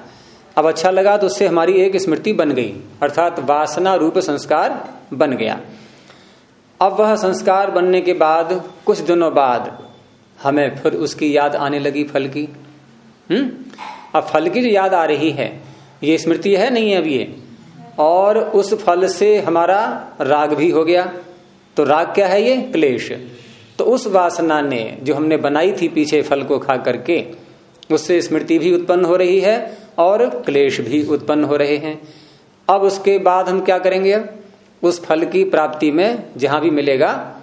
अब अच्छा लगा तो उससे हमारी एक स्मृति बन गई, अर्थात वासना रूप संस्कार बन गया। अब वह संस्कार बनने के बाद, कुछ दिनों बाद, हमें फिर उसकी याद आने लगी फल की। हम्म? अब फल की जो याद आ रही है, ये स्मृति है नहीं है अब ये? और उस फल से हमारा राग भी हो गया। तो राग क्या है ये? क्लेश। तो उस वासना ने, जो हमने बनाई थी पीछे फल को खा करके उससे स्मृति भी उत्पन्न हो रही है और क्लेश भी उत्पन्न हो रहे हैं। अब उसके बाद हम क्या करेंगे? उस फल की प्राप्ति में जहाँ भी मिलेगा,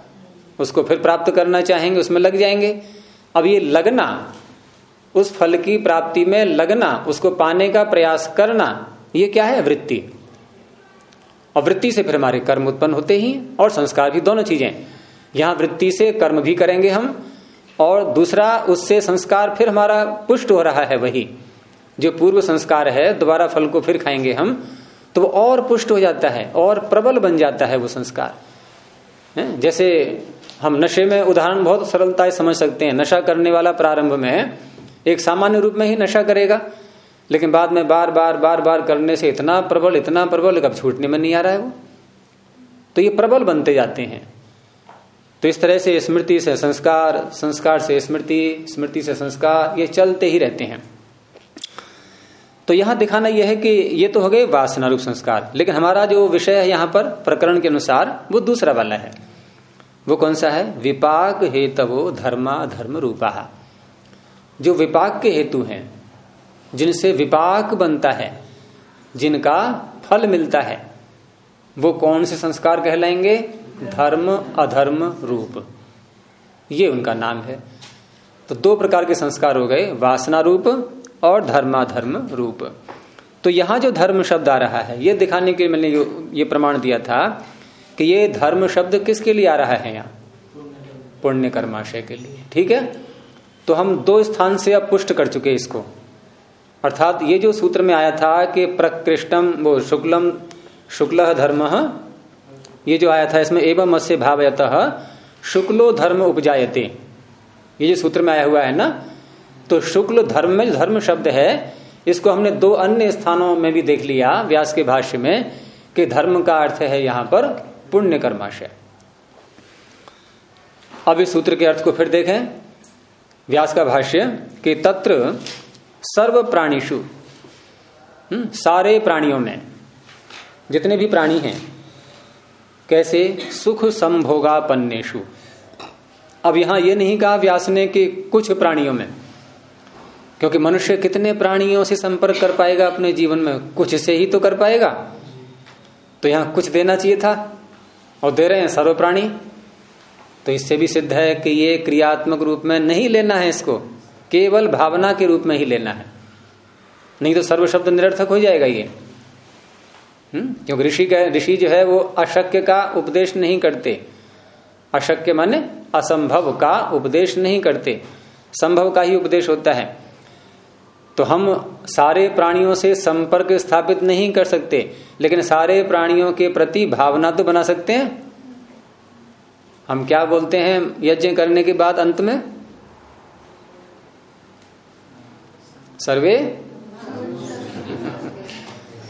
उसको फिर प्राप्त करना चाहेंगे, उसमें लग जाएँगे। अब ये लगना, उस फल की प्राप्ति में लगना, उसको पाने का प्रयास करना, ये क्या है? वृत्ति। और वृत्ति से फिर हमारे कर्म उत्पन्न होते ही और संस्कार भी दोनों चीज़ें। यहाँ वृत्ति से कर्म भी करेंगे हम और दूसरा उससे संस्कार फिर हमारा पुष्ट हो रहा है वही। जो पूर्व संस्कार है, दोबारा फल को फिर खाएँगे हम तो वो और पुष्ट हो जाता है, और प्रबल बन जाता है वो संस्कार। है? जैसे हम नशे में उदाहरण बहुत सरलता से समझ सकते हैं। नशा करने वाला प्रारंभ में एक सामान्य रूप में ही नशा करेगा, लेकिन बाद में बार बार बार बार करने से इतना प्रबल इतना प्रबल, कब छूटने में नहीं आ रहा है वो? तो ये प्रबल बनते जाते हैं। तो इस तरह से स्मृति से संस्कार संस्कार से स्मृति स्मृति से संस्कार, ये चलते ही रहते हैं। तो यहाँ दिखाना यह है कि ये तो हो गए वासना रूप संस्कार, लेकिन हमारा जो विषय है यहाँ पर प्रकरण के अनुसार, वो दूसरा वाला है। वो कौन सा है? विपाक हेतवो धर्मा धर्म रूपा। जो विपाक के हेतु हैं, जिनसे विपाक बनता है, जिनका फल मिलता है, वो कौन से संस्कार कहलाएँगे? धर्म, अधर्म, रूप। ये उनका नाम है। तो दो प्रकार के संस्कार हो गए, वासना रूप और धर्माधर्म रूप। तो यहाँ जो धर्म शब्द आ रहा है, ये दिखाने के मैंने ये प्रमाण दिया था कि ये धर्म शब्द किसके लिए आ रहा है यहाँ? पुण्य कर्माशय के लिए। ठीक है? तो हम दो स्थान से अब पुष्ट कर चुके इसको। अर्थात ये जो सूत्र में आया था कि प्रकृष्टम वो शुक्लम, शुक्ल धर्म ये जो आया था इसमें एवं अस्य भावयत शुक्लो धर्म उपजायते। ये जो सूत्र में आया हुआ है ना तो शुक्ल धर्म में धर्म शब्द है इसको हमने दो अन्य स्थानों में भी देख लिया व्यास के भाष्य में कि धर्म का अर्थ है यहाँ पर पुण्य कर्माशय अब इस सूत्र के अर्थ को फिर देखें। व्यास का भाष्य कि तत्र सर्व प्राणीशु हम्म, सारे प्राणियों में जितने भी प्राणी हैं कैसे सुख संभोगापन्नेशु अब यहाँ यह नहीं कहा व्यास ने कि कुछ प्राणियों में, क्योंकि मनुष्य कितने प्राणियों से संपर्क कर पाएगा अपने जीवन में? कुछ से ही तो कर पाएगा। तो यहाँ कुछ देना चाहिए था, और दे रहे हैं सर्व प्राणी। तो इससे भी सिद्ध है कि ये क्रियात्मक रूप में नहीं लेना है इसको, केवल भावना के रूप में ही लेना है। नहीं तो सर्व शब्द निरर्थक हो जाएगा ये। हम्म? क्योंकि ऋषि का ऋषि जो है वो अशक्य का उपदेश नहीं करते। अशक्य माने असंभव का उपदेश नहीं करते। संभव का ही उपदेश होता है। तो हम सारे प्राणियों से संपर्क स्थापित नहीं कर सकते, लेकिन सारे प्राणियों के प्रति भावना तो बना सकते हैं। हम क्या बोलते हैं यज्ञ करने के बाद अंत में? सर्वे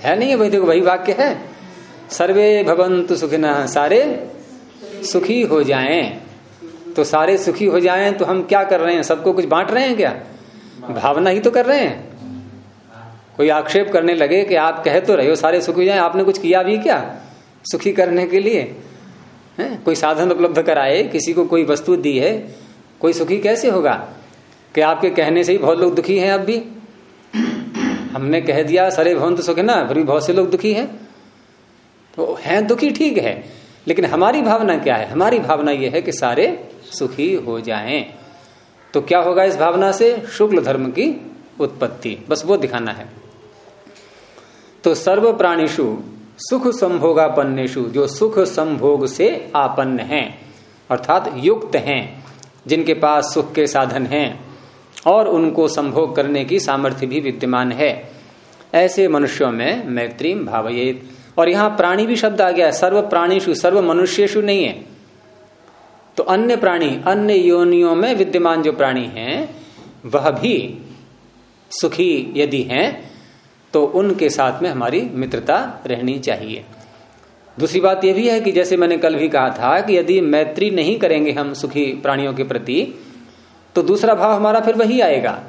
है नहीं है भाई देखो वही वाक्य है। सर्वे भवंतु सुखिना सारे सुखी हो जाएँ। तो सारे सुखी हो जाएँ तो हम क्या कर रहे हैं? सबको कुछ बांट रहे हैं क्या? भावना ही तो कर रहे हैं। कोई आक्षेप करने लगे कि आप कह तो रहे हो सारे सुखी हो जाए, आपने कुछ किया भी क्या सुखी करने के लिए? है? कोई साधन उपलब्ध कराए? किसी को कोई वस्तु दी है? कोई सुखी कैसे होगा? कि आपके कहने से ही बहुत लोग दुखी हैं अब भी। हमने कह दिया, सरे भवन तो सुखे ना? फिर भी बहुत से लोग दुखी है। तो हैं दुखी ठीक है, लेकिन हमारी भावना क्या है? हमारी भावना यह है कि सारे सुखी हो जाएँ। तो क्या होगा इस भावना से? शुक्ल धर्म की उत्पत्ति। बस वो दिखाना है। तो सर्व प्राणीशु सुख संभोगापन्नेशु जो सुख संभोग से आपन्न हैं, अर्थात युक्त हैं, जिनके पास सुख के साधन हैं और उनको संभोग करने की सामर्थ्य भी विद्यमान है। ऐसे मनुष्यों में मैत्री भावयेत। और यहाँ प्राणी भी शब्द आ गया है। सर्व प्राणीशु सर्व मनुष्यशु नहीं है। तो अन्य प्राणी, अन्य योनियों में विद्यमान जो प्राणी हैं, वह भी सुखी यदि हैं तो उनके साथ में हमारी मित्रता रहनी चाहिए। दूसरी बात यह भी है कि जैसे मैंने कल भी कहा था कि यदि मैत्री नहीं करेंगे हम सुखी प्राणियों के प्रति तो दूसरा भाव हमारा फिर वही आएगा।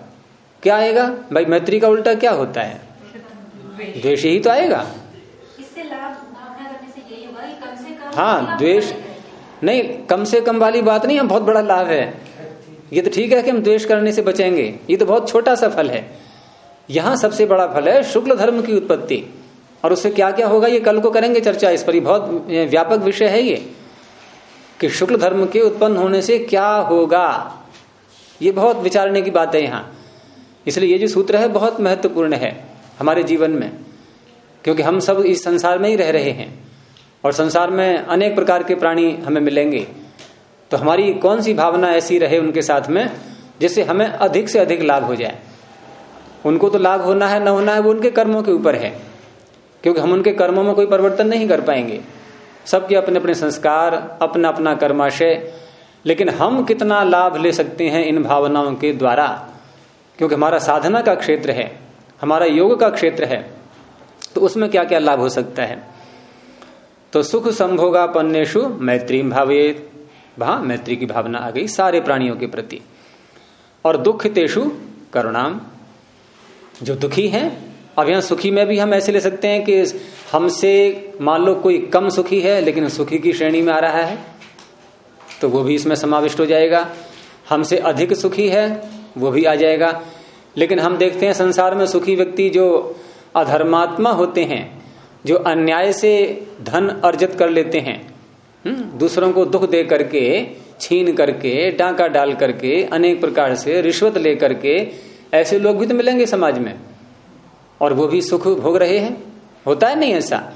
क्या आएगा? भाई मैत्री का उल्टा क्या होता है? द्वेष ही तो आएगा। हाँ द्वेष नहीं कम से कम वाली बात नहीं हम बहुत बड़ा लाभ है। ये तो ठीक है कि हम द्वेष करने से बचेंगे। ये तो बहुत छोटा सा फल है। यहाँ सबसे बड़ा फल है शुक्ल धर्म की उत्पत्ति। और उससे क्या क्या होगा ये कल को करेंगे चर्चा इस पर। बहुत व्यापक विषय है ये। कि शुक्ल धर्म के उत्पन्न होने से क्या होगा? ये बहुत विचारने की बात है यहाँ। इसलिए ये जो सूत्र है बहुत महत्वपूर्ण है हमारे जीवन में, क्योंकि हम सब इस संसार में ही रह रहे हैं और संसार में अनेक प्रकार के प्राणी हमें मिलेंगे। तो हमारी कौन सी भावना ऐसी रहे उनके साथ में जिससे हमें अधिक से अधिक लाभ हो जाए? उनको तो लाभ होना है, न होना है वो उनके कर्मों के ऊपर है, क्योंकि हम उनके कर्मों में कोई परिवर्तन नहीं कर पाएँगे। सबके अपने अपने संस्कार अपना अपना कर्माशय लेकिन हम कितना लाभ ले सकते हैं इन भावनाओं के द्वारा? क्योंकि हमारा साधना का क्षेत्र है, हमारा योग का क्षेत्र है तो उसमें क्या क्या लाभ हो सकता है? तो सुख संभोगापन्नेशु मैत्री भावेत। वहाँ मैत्री की भावना आ गई सारे प्राणियों के प्रति। और दुख तेषु करुणाम। जो दुखी हैं, अब यहाँ सुखी में भी हम ऐसे ले सकते हैं कि हमसे, मान लो कोई कम सुखी है, लेकिन सुखी की श्रेणी में आ रहा है। तो वो भी इसमें समाविष्ट हो जाएगा। हमसे अधिक सुखी है वो भी आ जाएगा। लेकिन हम देखते हैं संसार में सुखी व्यक्ति जो अधर्मात्मा होते हैं जो अन्याय से धन अर्जित कर लेते हैं हम्म, दूसरों को दुख दे करके छीन करके डांका डाल करके अनेक प्रकार से रिश्वत ले करके ऐसे लोग भी तो मिलेंगे समाज में। और वो भी सुख भोग रहे हैं। होता है नहीं ऐसा?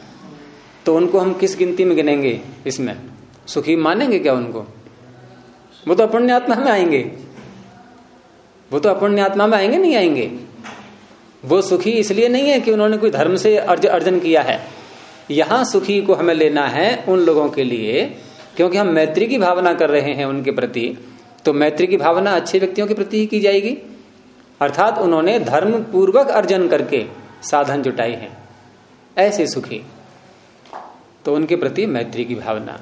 तो उनको हम किस गिनती में गिनेंगे इसमें? सुखी मानेंगे क्या उनको? वो तो अपुण्य आत्मा में आएँगे। वो तो अपुण्य आत्मा में आएँगे नहीं आएँगे। वो सुखी इसलिए नहीं है कि उन्होंने कोई धर्म से अर्ज़, अर्जन किया है। यहाँ सुखी को हमें लेना है उन लोगों के लिए क्योंकि हम मैत्री की भावना कर रहे हैं उनके प्रति तो मैत्री की भावना अच्छे व्यक्तियों के प्रति ही की जाएगी। अर्थात उन्होंने धर्म पूर्वक अर्जन करके साधन जुटाई है। ऐसे सुखी। तो उनके प्रति मैत्री की भावना।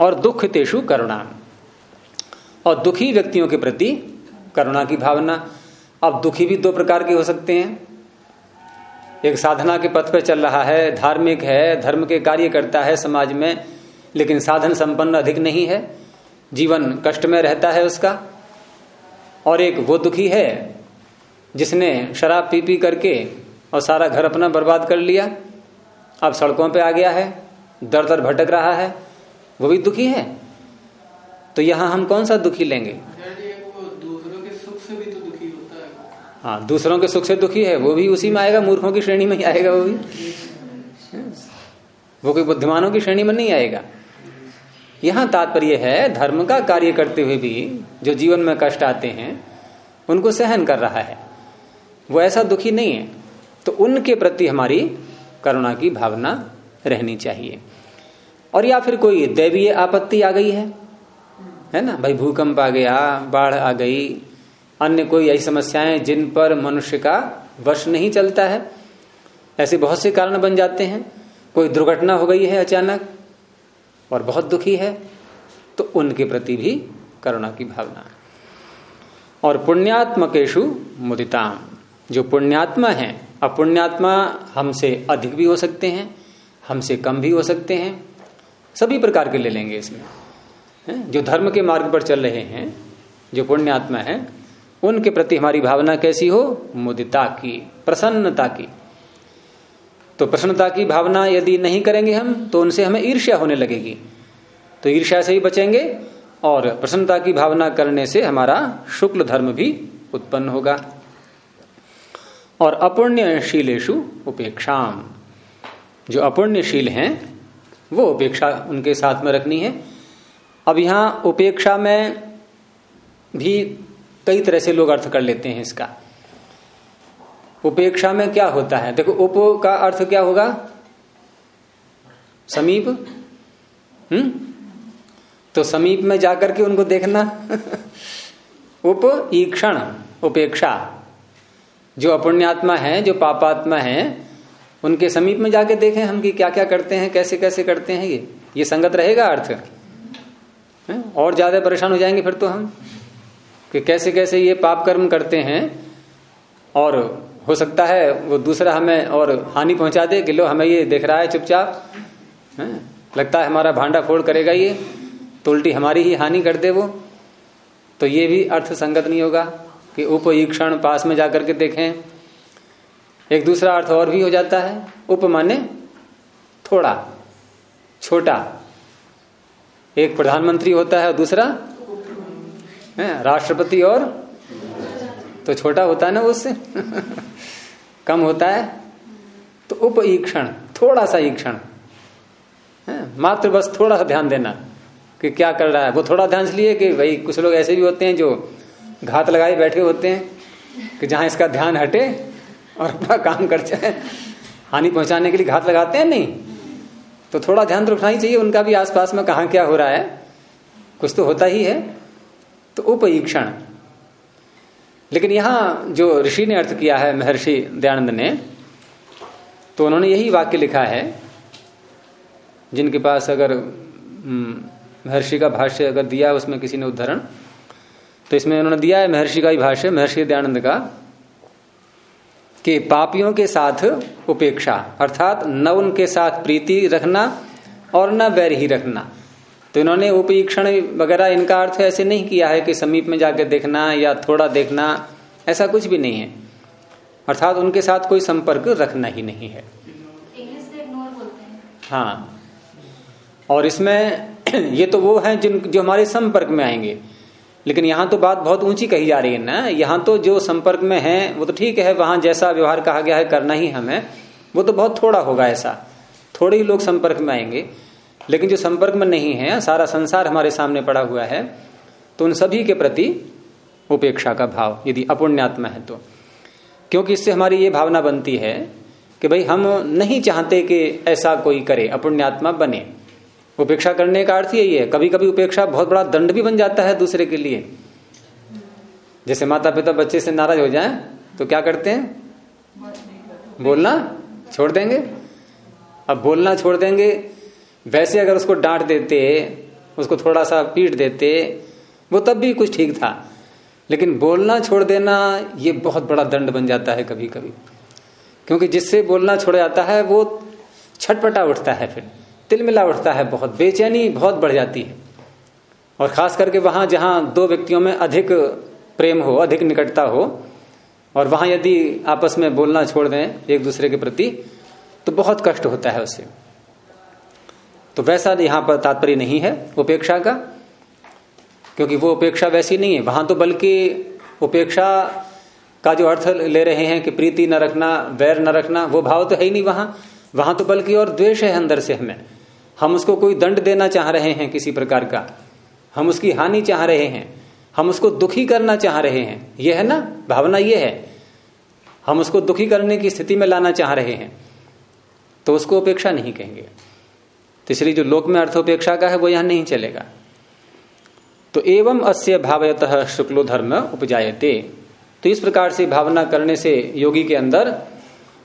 और दुख तेषु करुणा। और दुखी व्यक्तियों के प्रति करुणा की भावना। अब दुखी भी दो प्रकार के हो सकते हैं। एक साधना के पथ पर चल रहा है, धार्मिक है, धर्म के कार्य करता है समाज में, लेकिन साधन संपन्न अधिक नहीं है। जीवन कष्ट में रहता है उसका। और एक वो दुखी है, जिसने शराब पी पी करके और सारा घर अपना बर्बाद कर लिया। अब सड़कों पे आ गया है, दर दर भटक रहा है। वो भी दुखी है? तो यहाँ हम कौन सा दुखी लेंगे? दूसरों के सुख से भी तो दुखी होता है। हाँ दूसरों के सुख से दुखी है वो भी उसी में आएगा मूर्खों की श्रेणी में ही आएगा वो भी। वो कोई बुद्धिमानों की श्रेणी में नहीं आएगा। यहाँ तात्पर्य है धर्म का कार्य करते हुए भी जो जीवन में कष्ट आते हैं उनको सहन कर रहा है। वो ऐसा दुखी नहीं है। तो उनके प्रति हमारी करुणा की भावना रहनी चाहिए। और या फिर कोई दैवीय आपत्ति आ गई है? है ना? भाई भूकंप आ गया, बाढ़ आ गई, अन्य कोई ऐसी समस्याएँ जिन पर मनुष्य का वश नहीं चलता है, ऐसे बहुत से कारण बन जाते हैं। कोई दुर्घटना हो गई है अचानक और बहुत दुखी है तो उनके प्रति भी करुणा की भावना और पुण्यात्मकेशु मुदिताम। जो पुण्यात्मा है, अपुण्यात्मा हमसे अधिक भी हो सकते हैं, हमसे कम भी हो सकते हैं, सभी प्रकार के ले लेंगे इसमें। जो धर्म के मार्ग पर चल रहे हैं, जो पुण्यात्मा है, उनके प्रति हमारी भावना कैसी हो? मुदिता की, प्रसन्नता की। तो प्रसन्नता की भावना यदि नहीं करेंगे हम तो उनसे हमें ईर्ष्या होने लगेगी। तो ईर्ष्या से ही बचेंगे, और प्रसन्नता की भावना करने से हमारा शुक्ल धर्म भी उत्पन्न होगा। और अपुण्यशीलेशु उपेक्षाम। जो अपुण्यशील हैं, वो उपेक्षा उनके साथ में रखनी है। अब यहाँ उपेक्षा में भी कई तरह से लोग अर्थ कर लेते हैं इसका। उपेक्षा में क्या होता है? देखो, उप का अर्थ क्या होगा? समीप। हम्म? तो समीप में जाकर के उनको देखना। उप, ईक्षण, उपेक्षा। जो अपुण्यात्मा है, जो पापात्मा है, उनके समीप में जाके देखें हम कि क्या क्या करते हैं कैसे कैसे करते हैं ये। ये संगत रहेगा अर्थ? है? और ज़्यादा परेशान हो जाएँगे फिर तो हम। कि कैसे कैसे ये पाप कर्म करते हैं, और हो सकता है वो दूसरा हमें और हानि पहुँचा दे कि लो हमें ये देख रहा है चुपचाप, है? लगता है हमारा भांडा फोड़ करेगा ये तो उल्टी हमारी ही हानि कर दे वो। तो ये भी अर्थ संगत नहीं होगा कि उपईक्षण पास में जाकर के देखें। एक दूसरा अर्थ और भी हो जाता है उप माने थोड़ा, छोटा। एक प्रधानमंत्री होता है और दूसरा राष्ट्रपति और तो छोटा होता है ना उससे? कम होता है। तो उप ईक्षण, थोड़ा सा ईक्षण मात्र बस थोड़ा सा ध्यान देना कि क्या कर रहा है। वो थोड़ा ध्यान इसलिए कि भाई कुछ लोग ऐसे भी होते हैं जो घात लगाए बैठे होते हैं कि जहाँ इसका ध्यान हटे और अपना काम करते हैं हानि पहुँचाने के लिए घात लगाते हैं? नहीं। तो थोड़ा ध्यान तो रखना ही चाहिए उनका भी आसपास में कहा क्या हो रहा है कुछ तो होता ही है। तो उपईक्षण। लेकिन यहाँ जो ऋषि ने अर्थ किया है महर्षि दयानंद ने तो उन्होंने यही वाक्य लिखा है जिनके पास अगर हम्म, महर्षि का भाष्य अगर दिया है उसमें किसी ने उदाहरण तो इसमें उन्होंने दिया है महर्षि का ही भाष्य महर्षि दयानंद का। कि पापियों के साथ उपेक्षा, अर्थात न उनके साथ प्रीति रखना और न बैर ही रखना। तो इन्होंने उपईक्षण वगैरह, इनका अर्थ ऐसे नहीं किया है कि समीप में जाकर देखना या थोड़ा देखना, ऐसा कुछ भी नहीं है। अर्थात उनके साथ कोई संपर्क रखना ही नहीं है। हाँ। और इसमें ये तो वो हैं जिन, जो हमारे संपर्क में आएँगे। लेकिन यहाँ तो बात बहुत ऊँची कही जा रही है ना? यहाँ तो जो संपर्क में है, वो तो ठीक है, वहाँ जैसा व्यवहार कहा गया है, करना ही हमें। वो तो बहुत थोड़ा होगा ऐसा। थोड़े ही लोग संपर्क में आएँगे। लेकिन जो संपर्क में नहीं है, सारा संसार हमारे सामने पड़ा हुआ है तो उन सभी के प्रति उपेक्षा का भाव, यदि अपुण्यात्मा है तो। क्योंकि इससे हमारी ये भावना बनती है कि भाई हम नहीं चाहते कि ऐसा कोई करे, अपुण्यात्मा बने। उपेक्षा करने का अर्थ यही है। कभी कभी उपेक्षा बहुत बड़ा दंड भी बन जाता है दूसरे के लिए। जैसे माता पिता बच्चे से नाराज़ हो जाए तो क्या करते हैं? बोलना छोड़ देंगे। अब बोलना छोड़ देंगे। वैसे अगर उसको डांट देते, उसको थोड़ा सा पीट देते, वो तब भी कुछ ठीक था। लेकिन बोलना छोड़ देना, ये बहुत बड़ा दंड बन जाता है कभी कभी क्योंकि जिससे बोलना छोड़ जाता है, वो छटपटा उठता है फिर। तिलमिला उठता है बहुत, बेचैनी बहुत बढ़ जाती है। और खास करके वहाँ जहाँ दो व्यक्तियों में अधिक प्रेम हो, अधिक निकटता हो, और वहाँ यदि आपस में बोलना छोड़ दें एक दूसरे के प्रति तो बहुत कष्ट होता है उससे तो वैसा यहाँ पर तात्पर्य नहीं है उपेक्षा का, क्योंकि वो उपेक्षा वैसी नहीं है। वहाँ तो बल्कि उपेक्षा का जो अर्थ ले रहे हैं कि प्रीति न रखना, वैर न रखना, वो भाव तो है ही नहीं वहाँ। वहाँ तो बल्कि और द्वेष है अंदर से हमें। हम उसको कोई दंड देना चाह रहे हैं किसी प्रकार का, हम उसकी हानि चाह रहे हैं, हम उसको दुखी करना चाह रहे हैं, यह है ना? भावना यह है। हम उसको दुखी करने की स्थिति में लाना चाह रहे हैं तो उसको उपेक्षा नहीं कहेंगे। तीसरी जो लोक में अर्थोपेक्षा का है, वो यहाँ नहीं चलेगा। तो एवं अस्य भावयत शुक्लो धर्म उपजायते। तो इस प्रकार से भावना करने से योगी के अंदर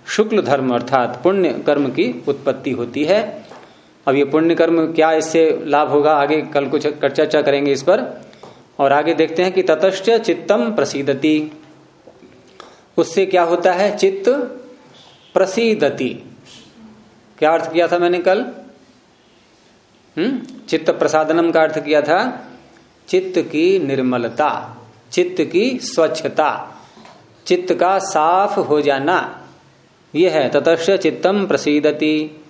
शुक्ल धर्म अर्थात पुण्य कर्म की उत्पत्ति होती है। अब ये पुण्य कर्म क्या इससे लाभ होगा? आगे कल कुछ चर्चा करेंगे इस पर। और आगे देखते हैं कि ततश्च चित्तम प्रसिदति। उससे क्या होता है? चित्त प्रसिदति। क्या अर्थ किया था मैंने कल? हम्म? चित्त प्रसादनम का अर्थ किया था। चित्त की निर्मलता, चित्त की स्वच्छता, चित्त का साफ़ हो जाना। यह है ततश्च चित्तम प्रसिदति।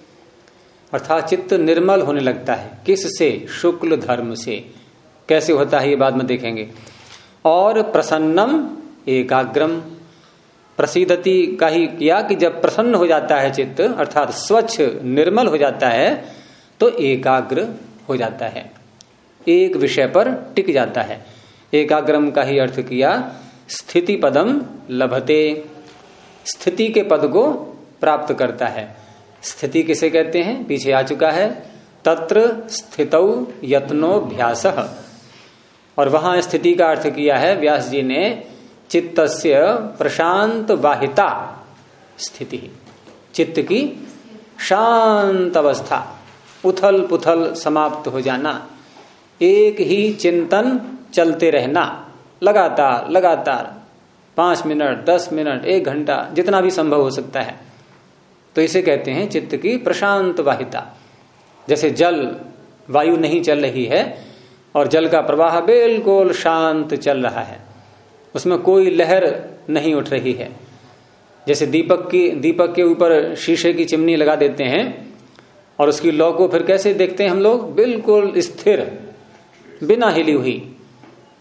अर्थात चित्त निर्मल होने लगता है। किस से शुक्ल धर्म से। कैसे होता है ये बाद में देखेंगे। और प्रसन्नम एकाग्रम। प्रसिद्धति का ही किया कि जब प्रसन्न हो जाता है चित्त, अर्थात स्वच्छ, निर्मल हो जाता है तो एकाग्र हो जाता है। एक विषय पर टिक जाता है। एकाग्रम का ही अर्थ किया, स्थिति पदम लभते। स्थिति के पद को प्राप्त करता है। स्थिति किसे कहते हैं? पीछे आ चुका है। तत्र स्थित यत्नोभ्यास और वहाँ स्थिति का अर्थ किया है, व्यास जी ने चित्त प्रशांत वाहिता स्थिति। चित्त की शांत अवस्था, उथल पुथल समाप्त हो जाना, एक ही चिंतन चलते रहना, लगातार लगातार, पाँच मिनट, दस मिनट, एक घंटा, जितना भी संभव हो सकता है। तो इसे कहते हैं चित्त की प्रशांत वाहिता जैसे जल, वायु नहीं चल रही है और जल का प्रवाह बिल्कुल शांत चल रहा है। उसमें कोई लहर नहीं उठ रही है। जैसे दीपक की, दीपक के ऊपर शीशे की चिमनी लगा देते हैं और उसकी लौ को फिर कैसे देखते हैं हम लोग? बिल्कुल स्थिर, बिना हिली हुई।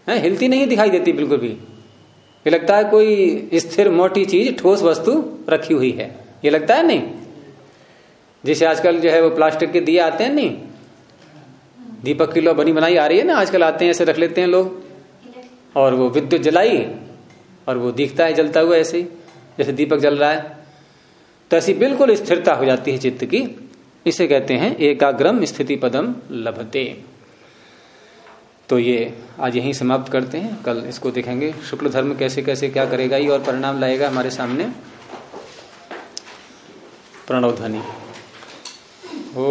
है, हिलती नहीं दिखाई देती बिल्कुल भी। लगता है कोई स्थिर मोटी चीज़, ठोस वस्तु रखी हुई है। ये लगता है नहीं? जैसे आजकल जो है वो प्लास्टिक के दिए आते हैं नहीं? दीपक की लो बनी बनाई आ रही है ना, आजकल आते हैं, ऐसे रख लेते हैं लोग। और वो विद्युत जलाई, और वो दिखता है, जलता हुआ ऐसे ही, जैसे दीपक जल रहा है। तो ऐसी बिल्कुल स्थिरता हो जाती है चित्त की। इसे कहते हैं एकाग्रम स्थिति पदम लभते। तो ये आज यहीं समाप्त करते हैं। कल इसको देखेंगे। शुक्ल धर्म कैसे कैसे क्या करेगा, ये और परिणाम लाएगा हमारे सामने। प्रणव ध्वनि। ओ